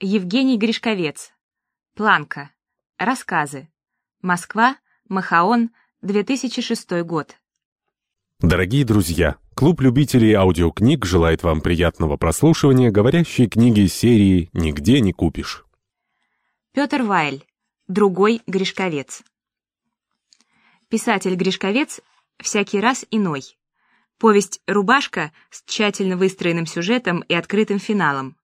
Евгений Гришковец. Планка. Рассказы. Москва. Махаон. 2006 год. Дорогие друзья, клуб любителей аудиокниг желает вам приятного прослушивания говорящей книги серии «Нигде не купишь». Петр Вайль. Другой Гришковец. Писатель Гришковец всякий раз иной. Повесть «Рубашка» с тщательно выстроенным сюжетом и открытым финалом.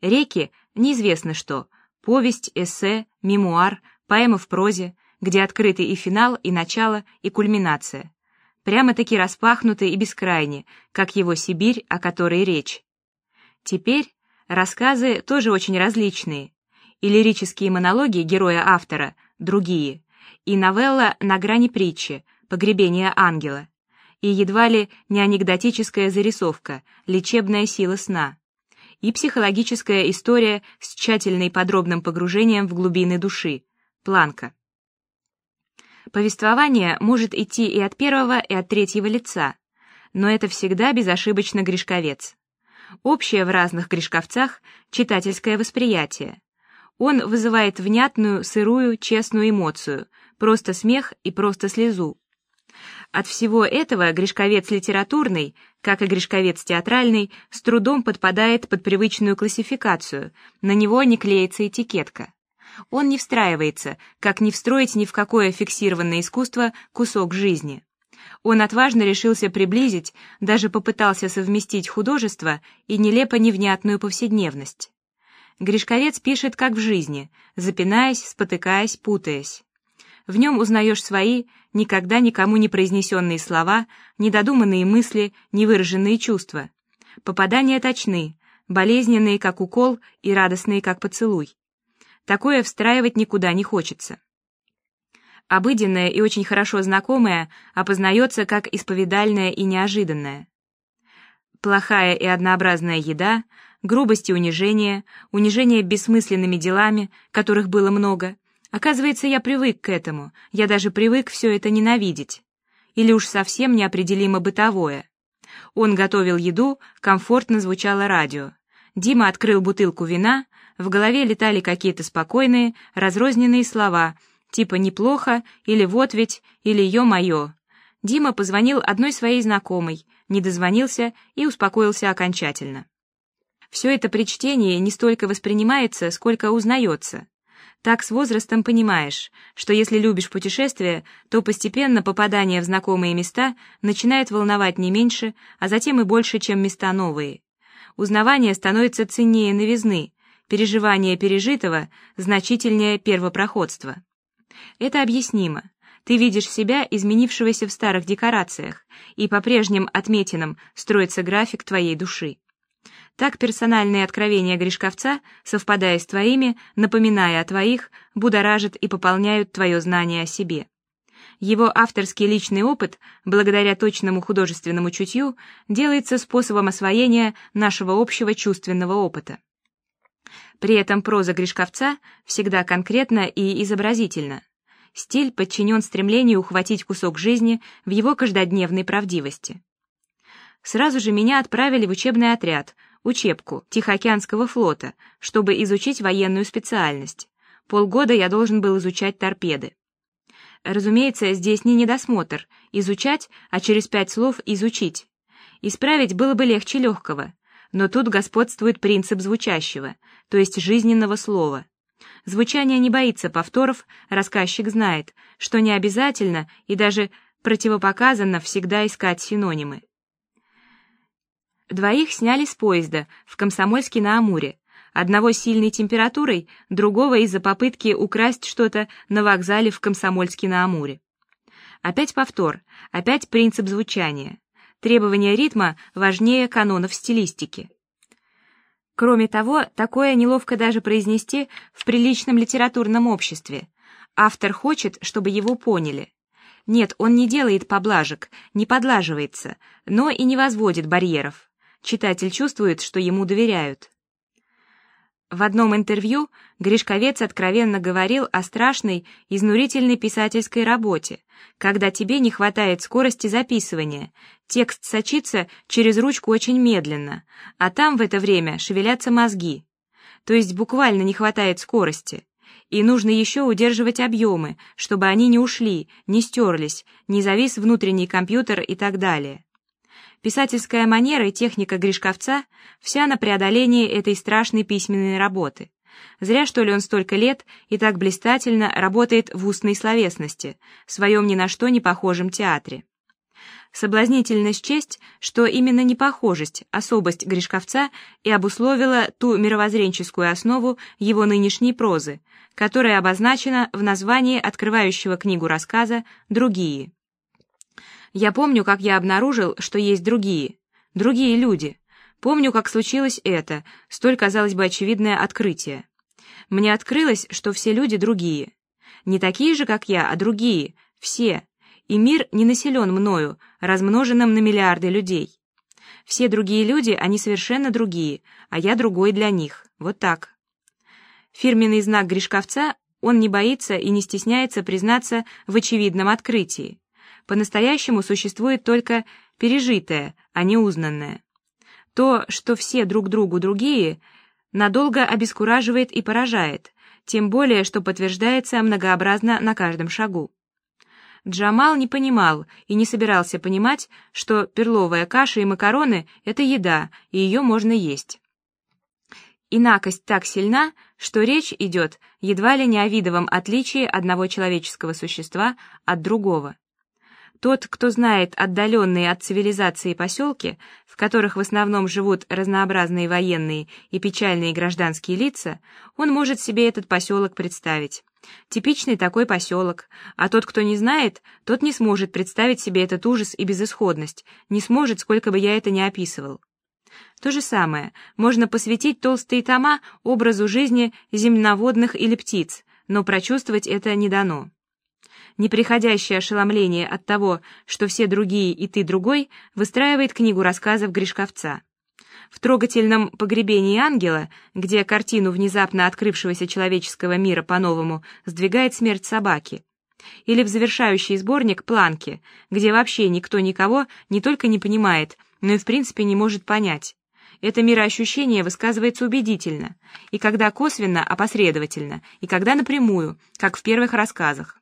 Реки — неизвестно что. Повесть, эссе, мемуар, поэма в прозе, где открыты и финал, и начало, и кульминация. Прямо-таки распахнуты и бескрайне, как его Сибирь, о которой речь. Теперь рассказы тоже очень различные. И лирические монологи героя-автора другие, и новелла «На грани притчи», «Погребение ангела», и едва ли не анекдотическая зарисовка «Лечебная сила сна», и психологическая история с тщательно и подробным погружением в глубины души «Планка». Повествование может идти и от первого, и от третьего лица, но это всегда безошибочно Гришковец. Общее в разных Гришковцах — читательское восприятие. Он вызывает внятную, сырую, честную эмоцию, просто смех и просто слезу. От всего этого Гришковец литературный, как и Гришковец театральный, с трудом подпадает под привычную классификацию, на него не клеится этикетка. Он не встраивается, как не встроить ни в какое фиксированное искусство кусок жизни. Он отважно решился приблизить, даже попытался совместить художество и нелепо-невнятную повседневность. Гришковец пишет как в жизни, запинаясь, спотыкаясь, путаясь. В нем узнаешь свои, никогда никому не произнесенные слова, недодуманные мысли, невыраженные чувства. Попадания точны, болезненные, как укол, и радостные, как поцелуй. Такое встраивать никуда не хочется. Обыденное и очень хорошо знакомое опознается как исповедальное и неожиданное. Плохая и однообразная еда, грубость и унижение, унижение бессмысленными делами, которых было много, Оказывается, я привык к этому, я даже привык все это ненавидеть. Или уж совсем неопределимо бытовое. Он готовил еду, комфортно звучало радио. Дима открыл бутылку вина, в голове летали какие-то спокойные, разрозненные слова, типа «неплохо» или «вот ведь» или «ё-моё». Дима позвонил одной своей знакомой, не дозвонился и успокоился окончательно. Все это при чтении не столько воспринимается, сколько узнается. Так с возрастом понимаешь, что если любишь путешествия, то постепенно попадание в знакомые места начинает волновать не меньше, а затем и больше, чем места новые. Узнавание становится ценнее новизны, переживание пережитого значительнее первопроходства. Это объяснимо. Ты видишь себя, изменившегося в старых декорациях, и по прежним отметинам строится график твоей души. Так персональные откровения Гришковца, совпадая с твоими, напоминая о твоих, будоражат и пополняют твое знание о себе. Его авторский личный опыт, благодаря точному художественному чутью, делается способом освоения нашего общего чувственного опыта. При этом проза Гришковца всегда конкретна и изобразительна. Стиль подчинен стремлению ухватить кусок жизни в его каждодневной правдивости. Сразу же меня отправили в учебный отряд, учебку Тихоокеанского флота, чтобы изучить военную специальность. Полгода я должен был изучать торпеды. Разумеется, здесь не недосмотр, изучать, а через пять слов изучить. Исправить было бы легче легкого, но тут господствует принцип звучащего, то есть жизненного слова. Звучание не боится повторов, рассказчик знает, что не обязательно и даже противопоказано всегда искать синонимы. Двоих сняли с поезда в Комсомольске на Амуре. Одного сильной температурой, другого из-за попытки украсть что-то на вокзале в Комсомольске на Амуре. Опять повтор, опять принцип звучания. Требования ритма важнее канонов стилистики. Кроме того, такое неловко даже произнести в приличном литературном обществе. Автор хочет, чтобы его поняли. Нет, он не делает поблажек, не подлаживается, но и не возводит барьеров читатель чувствует, что ему доверяют. В одном интервью Гришковец откровенно говорил о страшной, изнурительной писательской работе, когда тебе не хватает скорости записывания, текст сочится через ручку очень медленно, а там в это время шевелятся мозги. то есть буквально не хватает скорости. И нужно еще удерживать объемы, чтобы они не ушли, не стерлись, не завис внутренний компьютер и так далее. Писательская манера и техника Гришковца вся на преодолении этой страшной письменной работы. Зря, что ли, он столько лет и так блистательно работает в устной словесности, в своем ни на что не похожем театре. Соблазнительность честь, что именно непохожесть, особость Гришковца и обусловила ту мировоззренческую основу его нынешней прозы, которая обозначена в названии открывающего книгу рассказа «Другие». Я помню, как я обнаружил, что есть другие, другие люди. Помню, как случилось это, столь, казалось бы, очевидное открытие. Мне открылось, что все люди другие. Не такие же, как я, а другие, все. И мир не населен мною, размноженным на миллиарды людей. Все другие люди, они совершенно другие, а я другой для них. Вот так. Фирменный знак Гришковца, он не боится и не стесняется признаться в очевидном открытии. По-настоящему существует только пережитое, а не узнанное. То, что все друг другу другие, надолго обескураживает и поражает, тем более, что подтверждается многообразно на каждом шагу. Джамал не понимал и не собирался понимать, что перловая каша и макароны — это еда, и ее можно есть. Инакость так сильна, что речь идет едва ли не о видовом отличии одного человеческого существа от другого. Тот, кто знает отдаленные от цивилизации поселки, в которых в основном живут разнообразные военные и печальные гражданские лица, он может себе этот поселок представить. Типичный такой поселок, а тот, кто не знает, тот не сможет представить себе этот ужас и безысходность, не сможет, сколько бы я это ни описывал. То же самое, можно посвятить толстые тома образу жизни земноводных или птиц, но прочувствовать это не дано неприходящее ошеломление от того, что все другие и ты другой, выстраивает книгу рассказов Гришковца. В трогательном «Погребении ангела», где картину внезапно открывшегося человеческого мира по-новому сдвигает смерть собаки, или в завершающий сборник «Планки», где вообще никто никого не только не понимает, но и в принципе не может понять. Это мироощущение высказывается убедительно, и когда косвенно, опосредовательно, и когда напрямую, как в первых рассказах.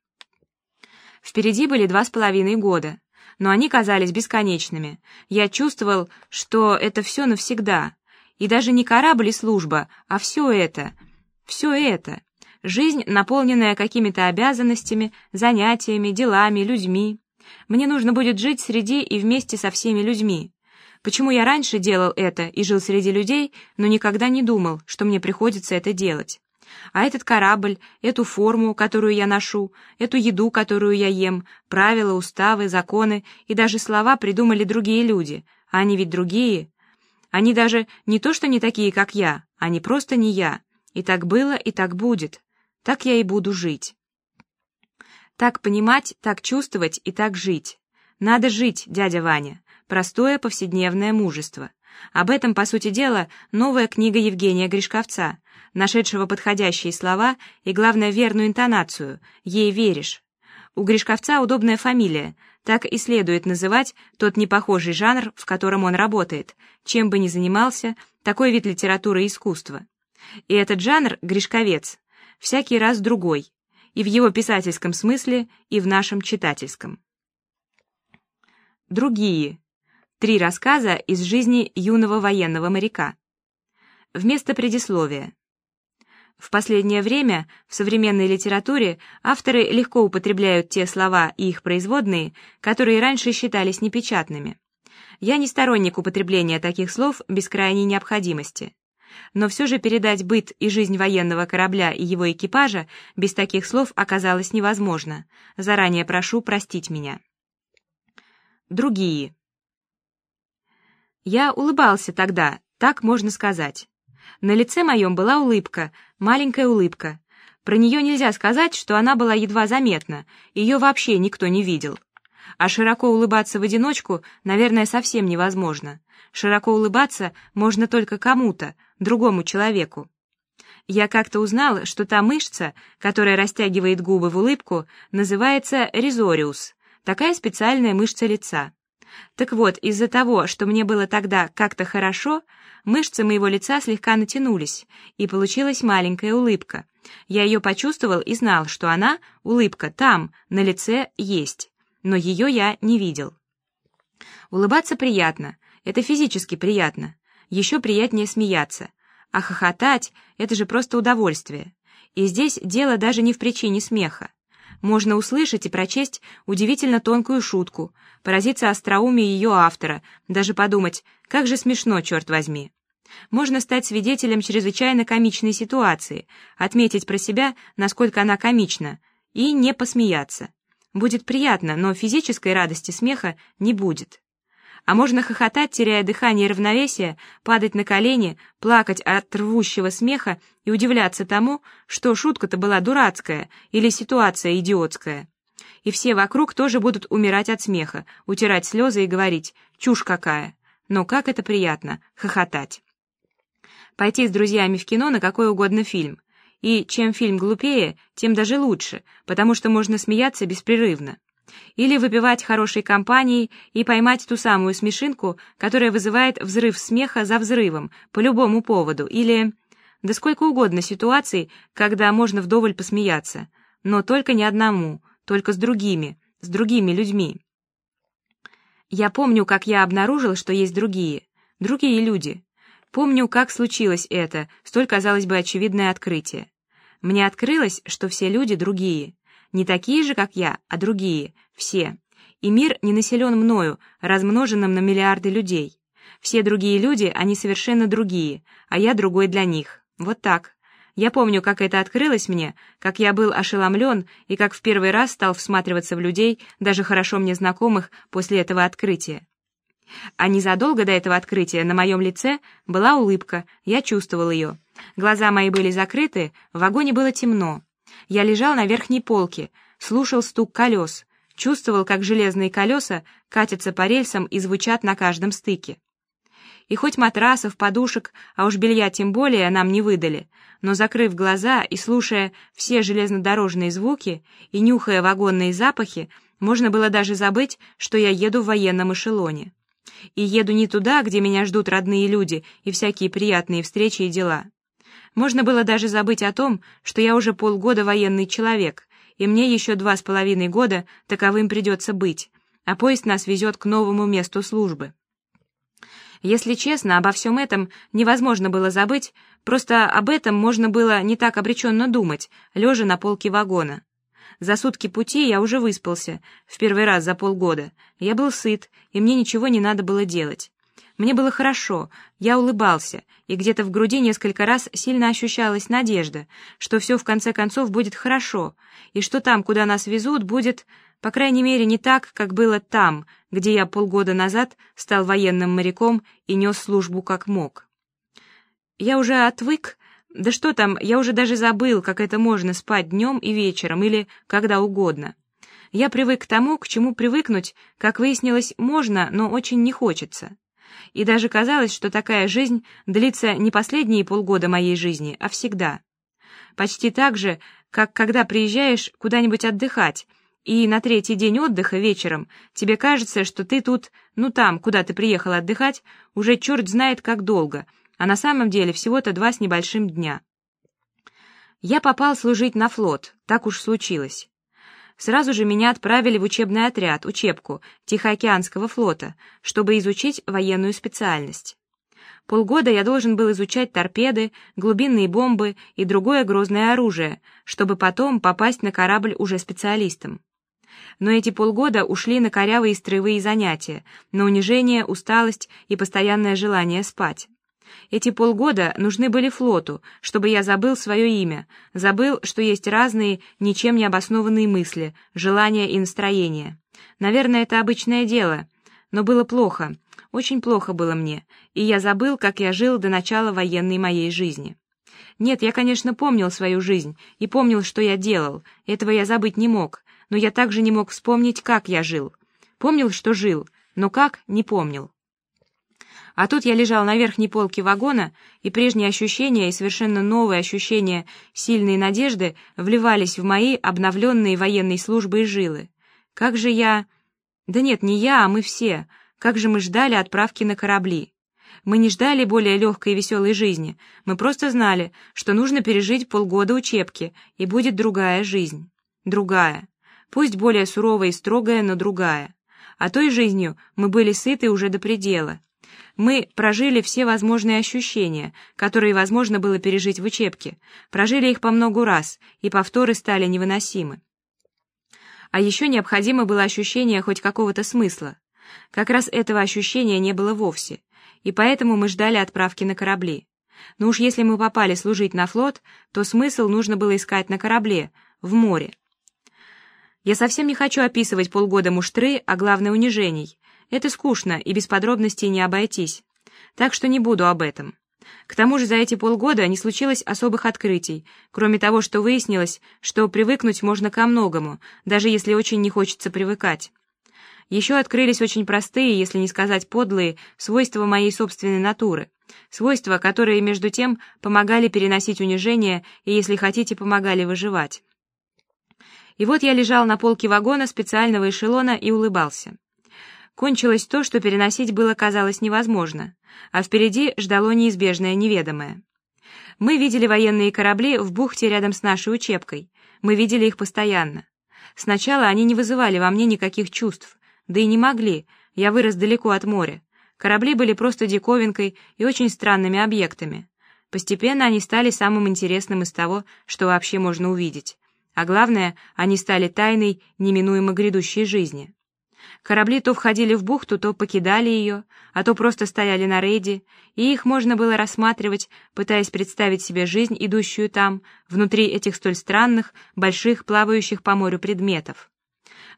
Впереди были два с половиной года, но они казались бесконечными. Я чувствовал, что это все навсегда. И даже не корабль и служба, а все это, все это. Жизнь, наполненная какими-то обязанностями, занятиями, делами, людьми. Мне нужно будет жить среди и вместе со всеми людьми. Почему я раньше делал это и жил среди людей, но никогда не думал, что мне приходится это делать? А этот корабль, эту форму, которую я ношу, эту еду, которую я ем, правила, уставы, законы и даже слова придумали другие люди. А они ведь другие. Они даже не то, что не такие, как я, они просто не я. И так было, и так будет. Так я и буду жить. Так понимать, так чувствовать и так жить. Надо жить, дядя Ваня. Простое повседневное мужество. Об этом, по сути дела, новая книга Евгения Гришковца, нашедшего подходящие слова и, главное, верную интонацию «Ей веришь». У Гришковца удобная фамилия, так и следует называть тот непохожий жанр, в котором он работает, чем бы ни занимался, такой вид литературы и искусства. И этот жанр — Гришковец, всякий раз другой, и в его писательском смысле, и в нашем читательском. Другие. Три рассказа из жизни юного военного моряка. Вместо предисловия. В последнее время в современной литературе авторы легко употребляют те слова и их производные, которые раньше считались непечатными. Я не сторонник употребления таких слов без крайней необходимости. Но все же передать быт и жизнь военного корабля и его экипажа без таких слов оказалось невозможно. Заранее прошу простить меня. Другие. Я улыбался тогда, так можно сказать. На лице моем была улыбка, маленькая улыбка. Про нее нельзя сказать, что она была едва заметна, ее вообще никто не видел. А широко улыбаться в одиночку, наверное, совсем невозможно. Широко улыбаться можно только кому-то, другому человеку. Я как-то узнал, что та мышца, которая растягивает губы в улыбку, называется резориус, такая специальная мышца лица. Так вот, из-за того, что мне было тогда как-то хорошо, Мышцы моего лица слегка натянулись, и получилась маленькая улыбка. Я ее почувствовал и знал, что она, улыбка, там, на лице, есть. Но ее я не видел. Улыбаться приятно, это физически приятно. Еще приятнее смеяться. А хохотать — это же просто удовольствие. И здесь дело даже не в причине смеха. Можно услышать и прочесть удивительно тонкую шутку, поразиться остроумию ее автора, даже подумать, как же смешно, черт возьми. Можно стать свидетелем чрезвычайно комичной ситуации, отметить про себя, насколько она комична, и не посмеяться. Будет приятно, но физической радости смеха не будет. А можно хохотать, теряя дыхание и равновесие, падать на колени, плакать от рвущего смеха и удивляться тому, что шутка-то была дурацкая или ситуация идиотская. И все вокруг тоже будут умирать от смеха, утирать слезы и говорить «чушь какая». Но как это приятно — хохотать. Пойти с друзьями в кино на какой угодно фильм. И чем фильм глупее, тем даже лучше, потому что можно смеяться беспрерывно. Или выпивать хорошей компанией и поймать ту самую смешинку, которая вызывает взрыв смеха за взрывом, по любому поводу, или... Да сколько угодно ситуаций, когда можно вдоволь посмеяться, но только не одному, только с другими, с другими людьми. Я помню, как я обнаружил, что есть другие, другие люди. Помню, как случилось это, столь, казалось бы, очевидное открытие. Мне открылось, что все люди другие. Не такие же, как я, а другие, все. И мир не населен мною, размноженным на миллиарды людей. Все другие люди, они совершенно другие, а я другой для них. Вот так. Я помню, как это открылось мне, как я был ошеломлен и как в первый раз стал всматриваться в людей, даже хорошо мне знакомых, после этого открытия. А незадолго до этого открытия на моем лице была улыбка, я чувствовал ее. Глаза мои были закрыты, в вагоне было темно. Я лежал на верхней полке, слушал стук колес, чувствовал, как железные колеса катятся по рельсам и звучат на каждом стыке. И хоть матрасов, подушек, а уж белья тем более нам не выдали, но закрыв глаза и слушая все железнодорожные звуки и нюхая вагонные запахи, можно было даже забыть, что я еду в военном эшелоне. И еду не туда, где меня ждут родные люди и всякие приятные встречи и дела. Можно было даже забыть о том, что я уже полгода военный человек, и мне еще два с половиной года таковым придется быть, а поезд нас везет к новому месту службы. Если честно, обо всем этом невозможно было забыть, просто об этом можно было не так обреченно думать, лежа на полке вагона. За сутки пути я уже выспался, в первый раз за полгода. Я был сыт, и мне ничего не надо было делать. Мне было хорошо, я улыбался, и где-то в груди несколько раз сильно ощущалась надежда, что все в конце концов будет хорошо, и что там, куда нас везут, будет, по крайней мере, не так, как было там, где я полгода назад стал военным моряком и нес службу как мог. Я уже отвык, да что там, я уже даже забыл, как это можно спать днем и вечером или когда угодно. Я привык к тому, к чему привыкнуть, как выяснилось, можно, но очень не хочется и даже казалось, что такая жизнь длится не последние полгода моей жизни, а всегда. Почти так же, как когда приезжаешь куда-нибудь отдыхать, и на третий день отдыха вечером тебе кажется, что ты тут, ну там, куда ты приехал отдыхать, уже черт знает как долго, а на самом деле всего-то два с небольшим дня. Я попал служить на флот, так уж случилось. Сразу же меня отправили в учебный отряд, учебку Тихоокеанского флота, чтобы изучить военную специальность. Полгода я должен был изучать торпеды, глубинные бомбы и другое грозное оружие, чтобы потом попасть на корабль уже специалистом. Но эти полгода ушли на корявые строевые занятия, на унижение, усталость и постоянное желание спать. Эти полгода нужны были флоту, чтобы я забыл свое имя, забыл, что есть разные, ничем не обоснованные мысли, желания и настроения. Наверное, это обычное дело, но было плохо, очень плохо было мне, и я забыл, как я жил до начала военной моей жизни. Нет, я, конечно, помнил свою жизнь и помнил, что я делал, этого я забыть не мог, но я также не мог вспомнить, как я жил. Помнил, что жил, но как — не помнил. А тут я лежал на верхней полке вагона, и прежние ощущения и совершенно новые ощущения сильной надежды вливались в мои обновленные военной службой жилы. Как же я... Да нет, не я, а мы все. Как же мы ждали отправки на корабли. Мы не ждали более легкой и веселой жизни, мы просто знали, что нужно пережить полгода учебки, и будет другая жизнь. Другая. Пусть более суровая и строгая, но другая. А той жизнью мы были сыты уже до предела. Мы прожили все возможные ощущения, которые возможно было пережить в учебке, прожили их по многу раз, и повторы стали невыносимы. А еще необходимо было ощущение хоть какого-то смысла. Как раз этого ощущения не было вовсе, и поэтому мы ждали отправки на корабли. Но уж если мы попали служить на флот, то смысл нужно было искать на корабле, в море. Я совсем не хочу описывать полгода муштры, а главное унижений. Это скучно, и без подробностей не обойтись. Так что не буду об этом. К тому же за эти полгода не случилось особых открытий, кроме того, что выяснилось, что привыкнуть можно ко многому, даже если очень не хочется привыкать. Еще открылись очень простые, если не сказать подлые, свойства моей собственной натуры. Свойства, которые, между тем, помогали переносить унижение и, если хотите, помогали выживать. И вот я лежал на полке вагона специального эшелона и улыбался. Кончилось то, что переносить было казалось невозможно, а впереди ждало неизбежное неведомое. Мы видели военные корабли в бухте рядом с нашей учебкой. Мы видели их постоянно. Сначала они не вызывали во мне никаких чувств, да и не могли, я вырос далеко от моря. Корабли были просто диковинкой и очень странными объектами. Постепенно они стали самым интересным из того, что вообще можно увидеть. А главное, они стали тайной неминуемо грядущей жизни. Корабли то входили в бухту, то покидали ее, а то просто стояли на рейде, и их можно было рассматривать, пытаясь представить себе жизнь, идущую там, внутри этих столь странных, больших, плавающих по морю предметов.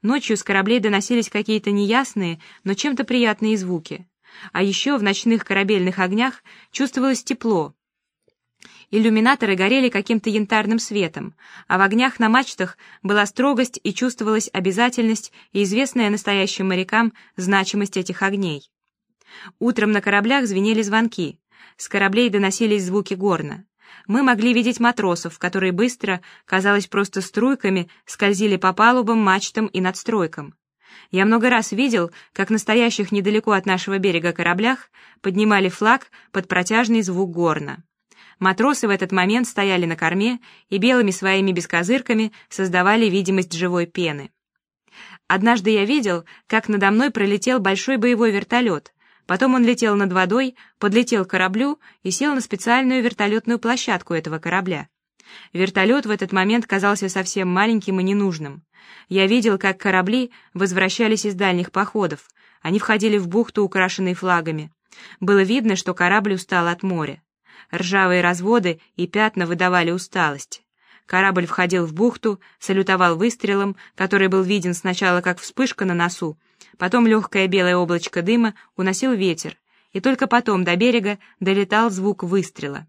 Ночью с кораблей доносились какие-то неясные, но чем-то приятные звуки. А еще в ночных корабельных огнях чувствовалось тепло, Иллюминаторы горели каким-то янтарным светом, а в огнях на мачтах была строгость и чувствовалась обязательность и известная настоящим морякам значимость этих огней. Утром на кораблях звенели звонки, с кораблей доносились звуки горна. Мы могли видеть матросов, которые быстро, казалось просто струйками, скользили по палубам, мачтам и надстройкам. Я много раз видел, как настоящих недалеко от нашего берега кораблях поднимали флаг под протяжный звук горна. Матросы в этот момент стояли на корме и белыми своими бескозырками создавали видимость живой пены. Однажды я видел, как надо мной пролетел большой боевой вертолет. Потом он летел над водой, подлетел к кораблю и сел на специальную вертолетную площадку этого корабля. Вертолет в этот момент казался совсем маленьким и ненужным. Я видел, как корабли возвращались из дальних походов. Они входили в бухту, украшенные флагами. Было видно, что корабль устал от моря. Ржавые разводы и пятна выдавали усталость. Корабль входил в бухту, салютовал выстрелом, который был виден сначала как вспышка на носу, потом легкое белое облачко дыма уносил ветер, и только потом до берега долетал звук выстрела.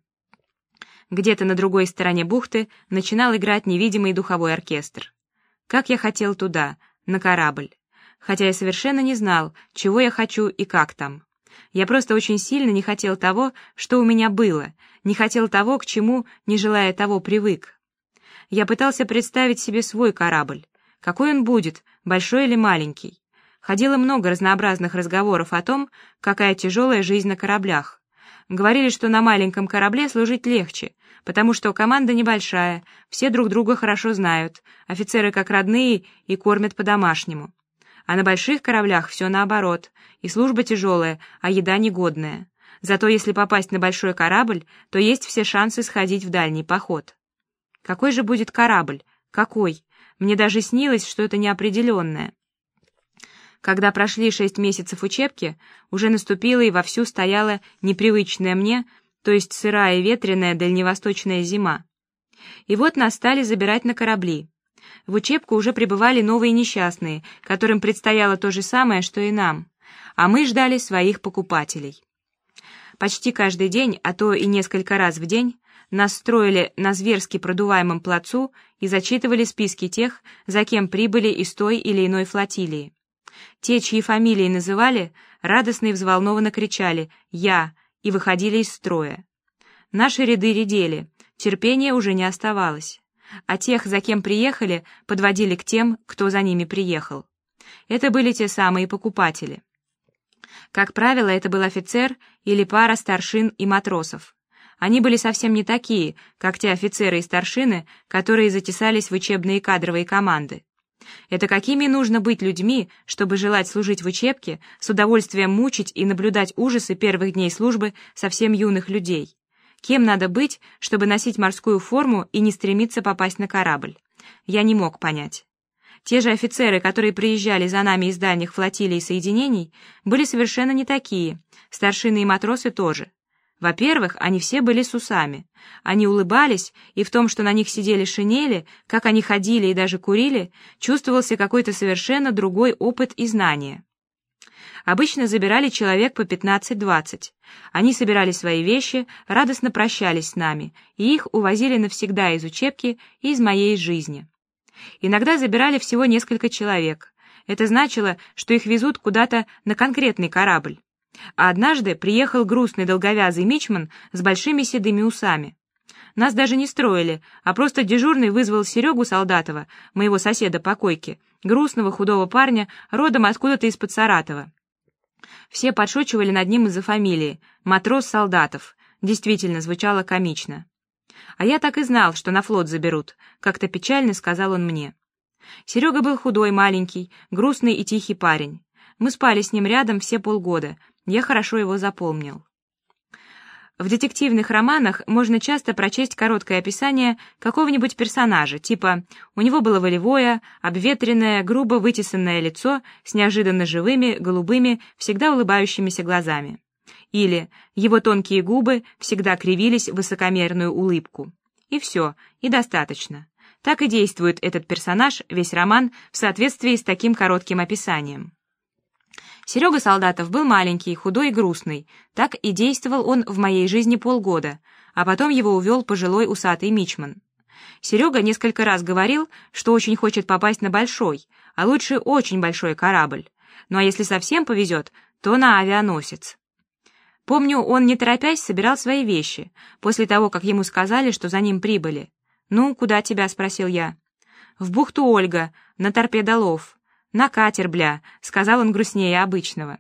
Где-то на другой стороне бухты начинал играть невидимый духовой оркестр. Как я хотел туда, на корабль, хотя я совершенно не знал, чего я хочу и как там. Я просто очень сильно не хотел того, что у меня было, не хотел того, к чему, не желая того, привык. Я пытался представить себе свой корабль. Какой он будет, большой или маленький? Ходило много разнообразных разговоров о том, какая тяжелая жизнь на кораблях. Говорили, что на маленьком корабле служить легче, потому что команда небольшая, все друг друга хорошо знают, офицеры как родные и кормят по-домашнему. А на больших кораблях все наоборот, и служба тяжелая, а еда негодная. Зато если попасть на большой корабль, то есть все шансы сходить в дальний поход. Какой же будет корабль? Какой? Мне даже снилось, что это неопределенное. Когда прошли шесть месяцев учебки, уже наступила и вовсю стояла непривычная мне, то есть сырая и ветреная дальневосточная зима. И вот нас стали забирать на корабли. В учебку уже прибывали новые несчастные, которым предстояло то же самое, что и нам, а мы ждали своих покупателей. Почти каждый день, а то и несколько раз в день, нас строили на зверски продуваемом плацу и зачитывали списки тех, за кем прибыли из той или иной флотилии. Те, чьи фамилии называли, радостно и взволнованно кричали «Я!» и выходили из строя. Наши ряды редели, терпения уже не оставалось а тех, за кем приехали, подводили к тем, кто за ними приехал. Это были те самые покупатели. Как правило, это был офицер или пара старшин и матросов. Они были совсем не такие, как те офицеры и старшины, которые затесались в учебные кадровые команды. Это какими нужно быть людьми, чтобы желать служить в учебке, с удовольствием мучить и наблюдать ужасы первых дней службы совсем юных людей? Кем надо быть, чтобы носить морскую форму и не стремиться попасть на корабль? Я не мог понять. Те же офицеры, которые приезжали за нами из дальних флотилий и соединений, были совершенно не такие, старшины и матросы тоже. Во-первых, они все были с усами. Они улыбались, и в том, что на них сидели шинели, как они ходили и даже курили, чувствовался какой-то совершенно другой опыт и знания. Обычно забирали человек по 15-20. Они собирали свои вещи, радостно прощались с нами, и их увозили навсегда из учебки и из моей жизни. Иногда забирали всего несколько человек. Это значило, что их везут куда-то на конкретный корабль. А однажды приехал грустный долговязый мичман с большими седыми усами. Нас даже не строили, а просто дежурный вызвал Серегу Солдатова, моего соседа по койке, грустного худого парня, родом откуда-то из-под Саратова. Все подшучивали над ним из-за фамилии «Матрос Солдатов». Действительно, звучало комично. «А я так и знал, что на флот заберут», — как-то печально сказал он мне. Серега был худой, маленький, грустный и тихий парень. Мы спали с ним рядом все полгода, я хорошо его запомнил. В детективных романах можно часто прочесть короткое описание какого-нибудь персонажа, типа «у него было волевое, обветренное, грубо вытесанное лицо с неожиданно живыми, голубыми, всегда улыбающимися глазами». Или «его тонкие губы всегда кривились в высокомерную улыбку». И все, и достаточно. Так и действует этот персонаж, весь роман, в соответствии с таким коротким описанием. Серега Солдатов был маленький, худой и грустный. Так и действовал он в моей жизни полгода, а потом его увел пожилой усатый мичман. Серега несколько раз говорил, что очень хочет попасть на большой, а лучше очень большой корабль. Ну а если совсем повезет, то на авианосец. Помню, он, не торопясь, собирал свои вещи, после того, как ему сказали, что за ним прибыли. «Ну, куда тебя?» — спросил я. «В бухту Ольга, на торпедолов. «На катер, бля», — сказал он грустнее обычного.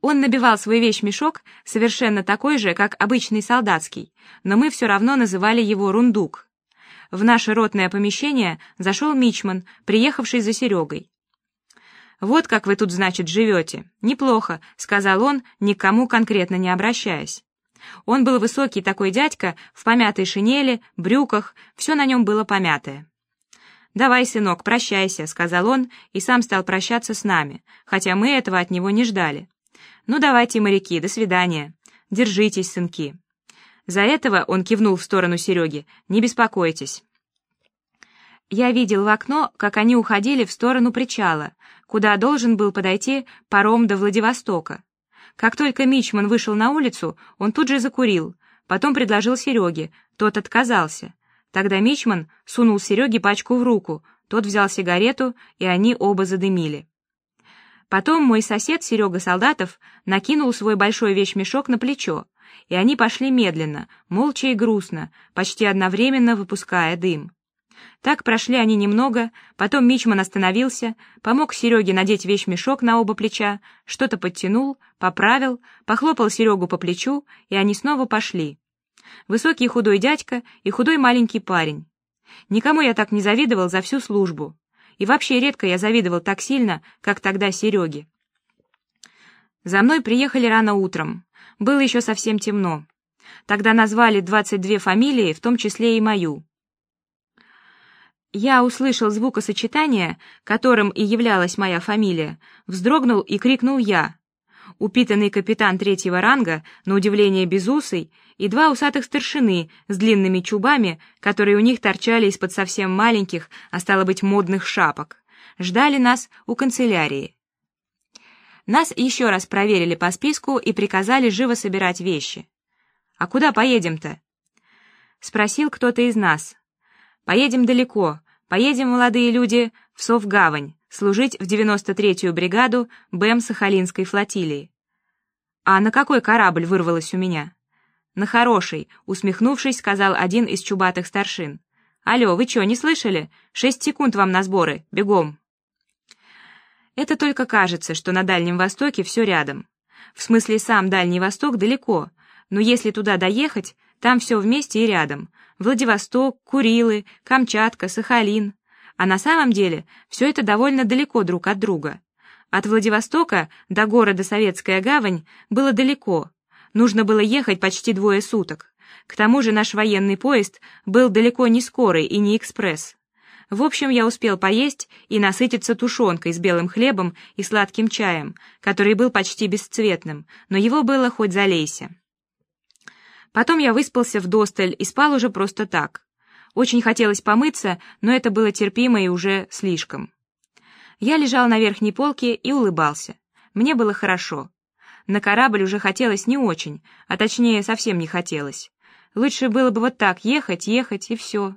Он набивал свой вещмешок, совершенно такой же, как обычный солдатский, но мы все равно называли его рундук. В наше ротное помещение зашел Мичман, приехавший за Серегой. «Вот как вы тут, значит, живете. Неплохо», — сказал он, никому конкретно не обращаясь. Он был высокий такой дядька, в помятой шинели, брюках, все на нем было помятое. «Давай, сынок, прощайся», — сказал он, и сам стал прощаться с нами, хотя мы этого от него не ждали. «Ну давайте, моряки, до свидания. Держитесь, сынки». За этого он кивнул в сторону Сереги. «Не беспокойтесь». Я видел в окно, как они уходили в сторону причала, куда должен был подойти паром до Владивостока. Как только Мичман вышел на улицу, он тут же закурил, потом предложил Сереге, тот отказался. Тогда Мичман сунул Сереге пачку в руку, тот взял сигарету, и они оба задымили. Потом мой сосед Серега Солдатов накинул свой большой вещмешок на плечо, и они пошли медленно, молча и грустно, почти одновременно выпуская дым. Так прошли они немного, потом Мичман остановился, помог Сереге надеть вещмешок на оба плеча, что-то подтянул, поправил, похлопал Серегу по плечу, и они снова пошли высокий худой дядька и худой маленький парень. Никому я так не завидовал за всю службу. И вообще редко я завидовал так сильно, как тогда Сереге. За мной приехали рано утром. Было еще совсем темно. Тогда назвали 22 фамилии, в том числе и мою. Я услышал звукосочетание, которым и являлась моя фамилия, вздрогнул и крикнул «Я», упитанный капитан третьего ранга, на удивление безусый, и два усатых старшины с длинными чубами, которые у них торчали из-под совсем маленьких, а стало быть, модных шапок, ждали нас у канцелярии. Нас еще раз проверили по списку и приказали живо собирать вещи. «А куда поедем-то?» — спросил кто-то из нас. «Поедем далеко. Поедем, молодые люди, в Совгавань служить в 93-ю бригаду БМ Сахалинской флотилии. А на какой корабль вырвалось у меня? На хороший, усмехнувшись, сказал один из чубатых старшин. Алло, вы что, не слышали? Шесть секунд вам на сборы, бегом. Это только кажется, что на Дальнем Востоке все рядом. В смысле, сам Дальний Восток далеко, но если туда доехать, там все вместе и рядом. Владивосток, Курилы, Камчатка, Сахалин. А на самом деле все это довольно далеко друг от друга. От Владивостока до города Советская Гавань было далеко. Нужно было ехать почти двое суток. К тому же наш военный поезд был далеко не скорый и не экспресс. В общем, я успел поесть и насытиться тушенкой с белым хлебом и сладким чаем, который был почти бесцветным, но его было хоть залейся. Потом я выспался вдосталь и спал уже просто так. Очень хотелось помыться, но это было терпимо и уже слишком. Я лежал на верхней полке и улыбался. Мне было хорошо. На корабль уже хотелось не очень, а точнее совсем не хотелось. Лучше было бы вот так ехать, ехать и все.